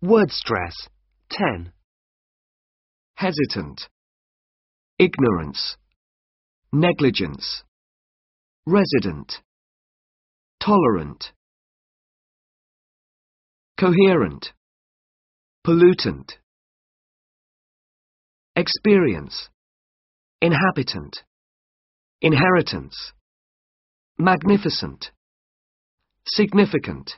Word stress 10. hesitant, ignorance, negligence, resident, tolerant, coherent, pollutant, experience, inhabitant, inheritance, magnificent, significant.